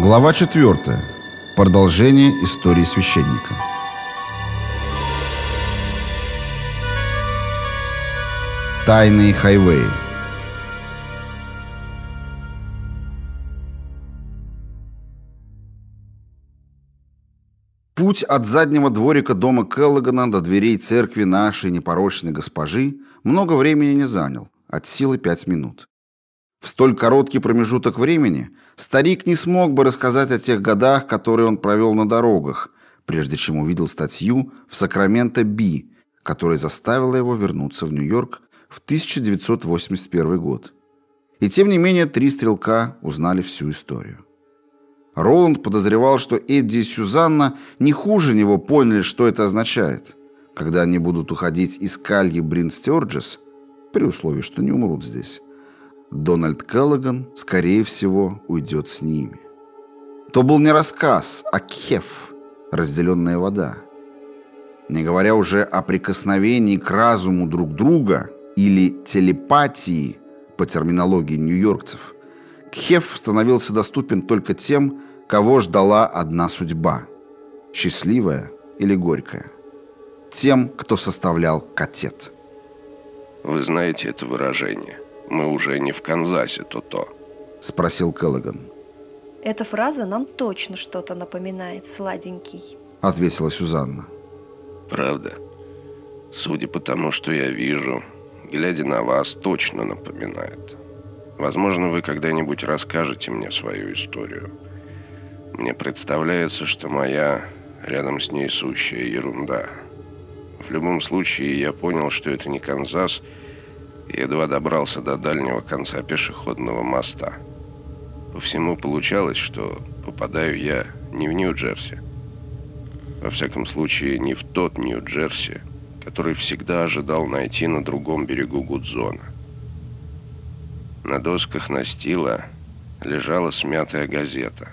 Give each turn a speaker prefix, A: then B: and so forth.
A: Глава 4. Продолжение истории священника. Тайные хайвеи. Путь от заднего дворика дома Келлогана до дверей церкви нашей непорочной госпожи много времени не занял, от силы пять минут. В столь короткий промежуток времени старик не смог бы рассказать о тех годах, которые он провел на дорогах, прежде чем увидел статью в Сакраменто Би, которая заставила его вернуться в Нью-Йорк в 1981 год. И тем не менее три стрелка узнали всю историю. Роланд подозревал, что Эдди и Сюзанна не хуже него поняли, что это означает, когда они будут уходить из кальи Брин Стёрджес, при условии, что не умрут здесь. Дональд Келлоган, скорее всего, уйдет с ними. То был не рассказ, а кеф, разделенная вода. Не говоря уже о прикосновении к разуму друг друга – или телепатии по терминологии нью-йоркцев, Кхеф становился доступен только тем, кого ждала одна судьба – счастливая или горькая. Тем, кто составлял катет.
B: «Вы знаете это выражение? Мы уже не в Канзасе, то-то», –
A: спросил Келлоган.
C: «Эта фраза нам точно что-то напоминает, сладенький», –
A: ответила Сюзанна.
B: «Правда? Судя по тому, что я вижу, глядя на вас, точно напоминает. Возможно, вы когда-нибудь расскажете мне свою историю. Мне представляется, что моя рядом с ней сущая ерунда. В любом случае, я понял, что это не Канзас, и едва добрался до дальнего конца пешеходного моста. По всему получалось, что попадаю я не в Нью-Джерси. Во всяком случае, не в тот Нью-Джерси, который всегда ожидал найти на другом берегу Гудзона. На досках настила лежала смятая газета.